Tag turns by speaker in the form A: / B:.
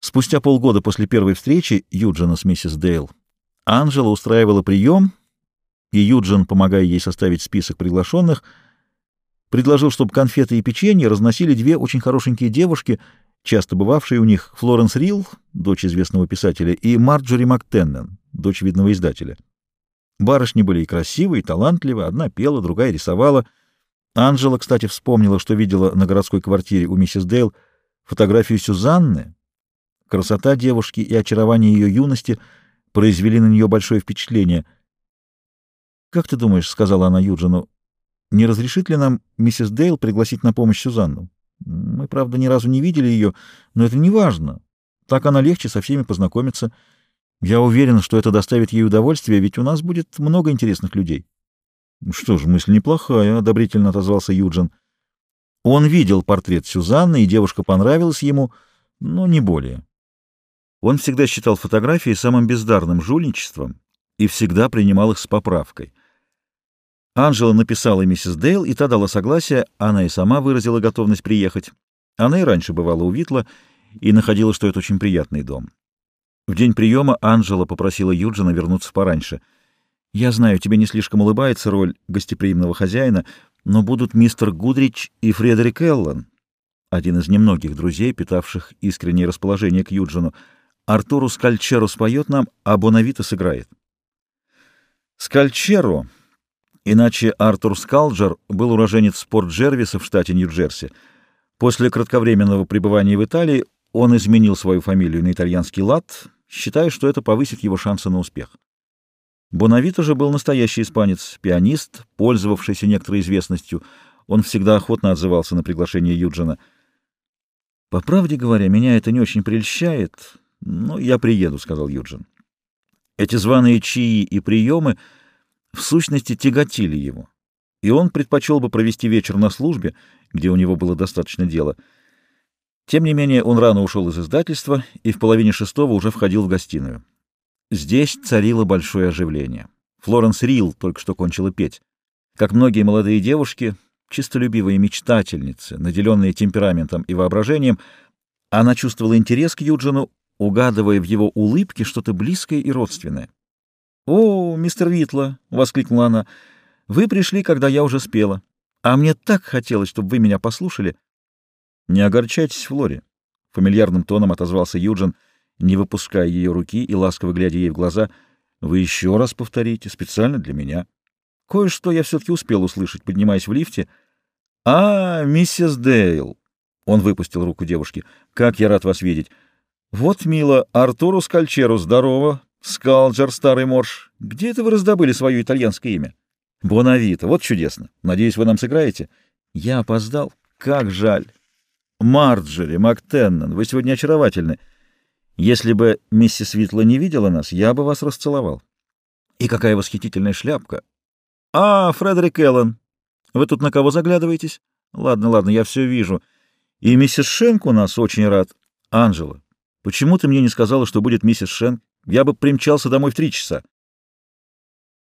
A: Спустя полгода после первой встречи Юджина с миссис Дейл Анжела устраивала прием, и Юджин, помогая ей составить список приглашенных, предложил, чтобы конфеты и печенье разносили две очень хорошенькие девушки, часто бывавшие у них, Флоренс Рилл, дочь известного писателя, и Марджори Мактеннен, дочь видного издателя. Барышни были и красивые, и талантливые, одна пела, другая рисовала. Анжела, кстати, вспомнила, что видела на городской квартире у миссис Дейл фотографию Сюзанны, Красота девушки и очарование ее юности произвели на нее большое впечатление. «Как ты думаешь, — сказала она Юджину, — не разрешит ли нам миссис Дейл пригласить на помощь Сюзанну? Мы, правда, ни разу не видели ее, но это не важно. Так она легче со всеми познакомится. Я уверен, что это доставит ей удовольствие, ведь у нас будет много интересных людей». «Что ж, мысль неплохая», — одобрительно отозвался Юджин. Он видел портрет Сюзанны, и девушка понравилась ему, но не более. Он всегда считал фотографии самым бездарным жульничеством и всегда принимал их с поправкой. Анжела написала миссис Дейл, и та дала согласие, она и сама выразила готовность приехать. Она и раньше бывала у Витла и находила, что это очень приятный дом. В день приема Анжела попросила Юджина вернуться пораньше. «Я знаю, тебе не слишком улыбается роль гостеприимного хозяина, но будут мистер Гудрич и Фредерик Эллен, один из немногих друзей, питавших искреннее расположение к Юджину — Артуру Скальчеро споет нам, а Бонавита сыграет. Скальчеро, иначе Артур Скалджер, был уроженец Порт-Джервиса в штате Нью-Джерси. После кратковременного пребывания в Италии он изменил свою фамилию на итальянский лад, считая, что это повысит его шансы на успех. Бонавита же был настоящий испанец, пианист, пользовавшийся некоторой известностью. Он всегда охотно отзывался на приглашение Юджина. «По правде говоря, меня это не очень прельщает», «Ну, я приеду», — сказал Юджин. Эти званые чаи и приемы в сущности тяготили его, и он предпочел бы провести вечер на службе, где у него было достаточно дела. Тем не менее, он рано ушел из издательства и в половине шестого уже входил в гостиную. Здесь царило большое оживление. Флоренс Рилл только что кончила петь. Как многие молодые девушки, чистолюбивые мечтательницы, наделенные темпераментом и воображением, она чувствовала интерес к Юджину, угадывая в его улыбке что-то близкое и родственное. «О, мистер Витла!» — воскликнула она. «Вы пришли, когда я уже спела. А мне так хотелось, чтобы вы меня послушали». «Не огорчайтесь, Флори», — фамильярным тоном отозвался Юджин, не выпуская ее руки и ласково глядя ей в глаза. «Вы еще раз повторите, специально для меня». Кое-что я все-таки успел услышать, поднимаясь в лифте. «А, миссис Дейл!» Он выпустил руку девушки. «Как я рад вас видеть!» Вот, мило, Артуру Скальчеру, здорово. Скалджер, старый морж. Где это вы раздобыли свое итальянское имя? Бонавита, вот чудесно. Надеюсь, вы нам сыграете? Я опоздал. Как жаль. Марджери, Мактеннон, вы сегодня очаровательны. Если бы миссис Витла не видела нас, я бы вас расцеловал. И какая восхитительная шляпка. А, Фредерик Эллен, вы тут на кого заглядываетесь? Ладно, ладно, я все вижу. И миссис Шенк у нас очень рад. Анжела, Почему ты мне не сказала, что будет миссис Шен? Я бы примчался домой в три часа.